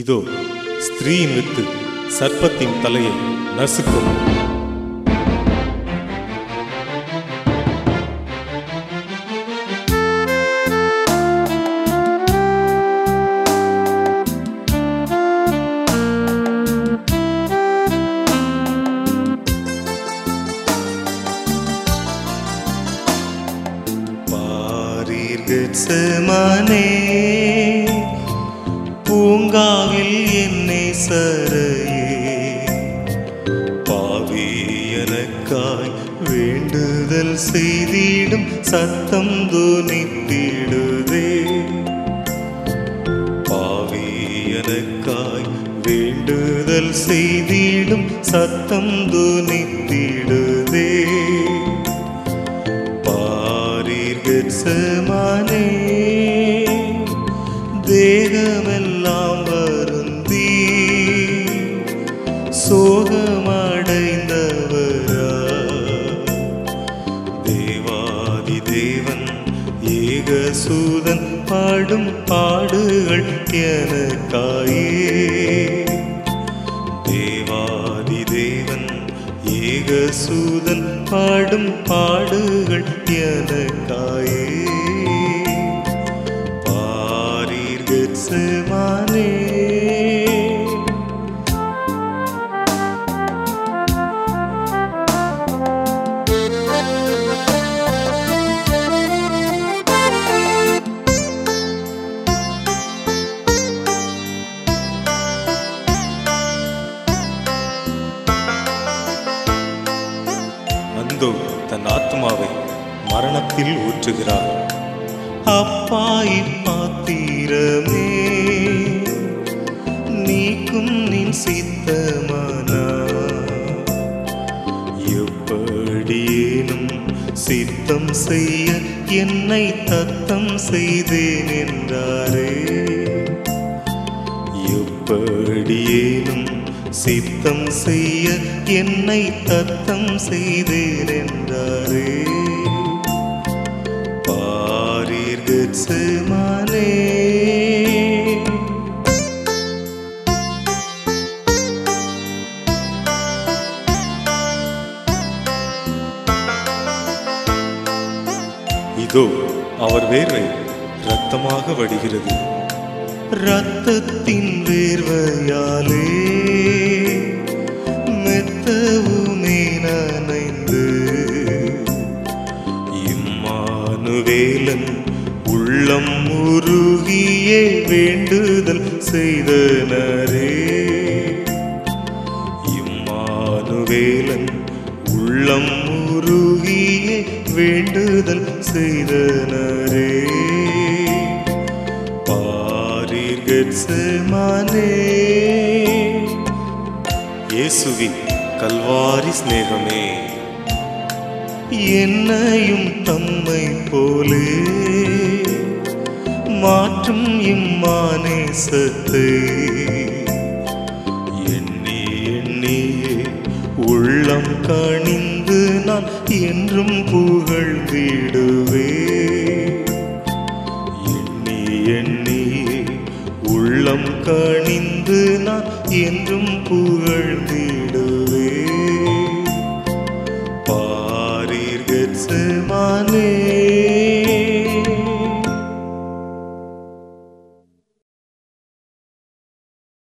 இதோ ஸ்திரீயின் வித்து சர்ப்பத்தின் தலையை நசுக்கும். பாரீர்கெத்செமனே, பூங்காவில் என்னை சரையே. பாவி எனக்காய் வேண்டுதல் செய்திடும் சத்தம் துணித்திடுதே. பாவி எனக்காய் வேண்டுதல் செய்திடும் சத்தம் துணித்திடுதே. பாரீர்கெத்செமனே, தேகமெல்லாம் சோகமடைந்தவரா தேவாதி தேவன் ஏகசூதன் பாடும் பாடுகள் எனக்காயே. தேவாதி தேவன் ஏகசூதன் பாடும் பாடுகள் எனக்காயே. ஆத்மாவை மரணத்தில் ஊற்றுகிறார். அப்பாய் பாத்திரமே நீக்கும் நின் சித்தமானா. எப்படியேனும் சித்தம் செய்ய என்னை தத்தம் செய்தேன் என்றாரே. எப்படியேனும் சித்தம் செய்ய என்னை தத்தம் செய்தேன் என்றாரே பாரீர்கெத்செமனே இதோ அவர் வேர்வை இரத்தமாக வடிகிறது. ரத்தத்தின் வேர்வையாலே மனுவேலன் உள்ளம் உருகியே வேண்டுதல் செய்தனரே. இம்மானுவேலன் உள்ளம் உருகியே வேண்டுதல் செய்தனரே. பாரீர்கெத்செமனே இயேசுவின் கல்வாரி சிநேகமே. என்னையும் தம் போலே. மாற்றும் இம்மானே இம்மானேசத்தை எண்ணி எண்ணியே உள்ளம் கணிந்து நான் என்றும் புகழ்ந்திடுவே எண்ணி எண்ணியே உள்ளம் கணிந்து நான் என்றும் புகழ்ந்திடுவே பாரீர்கெத்செமனே